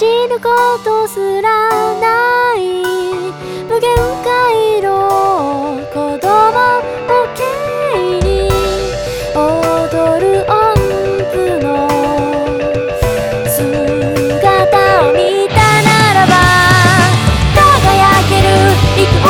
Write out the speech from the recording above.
知る。ことすらない無限回路子供を経に踊る。音符の姿を見たならば輝ける。幾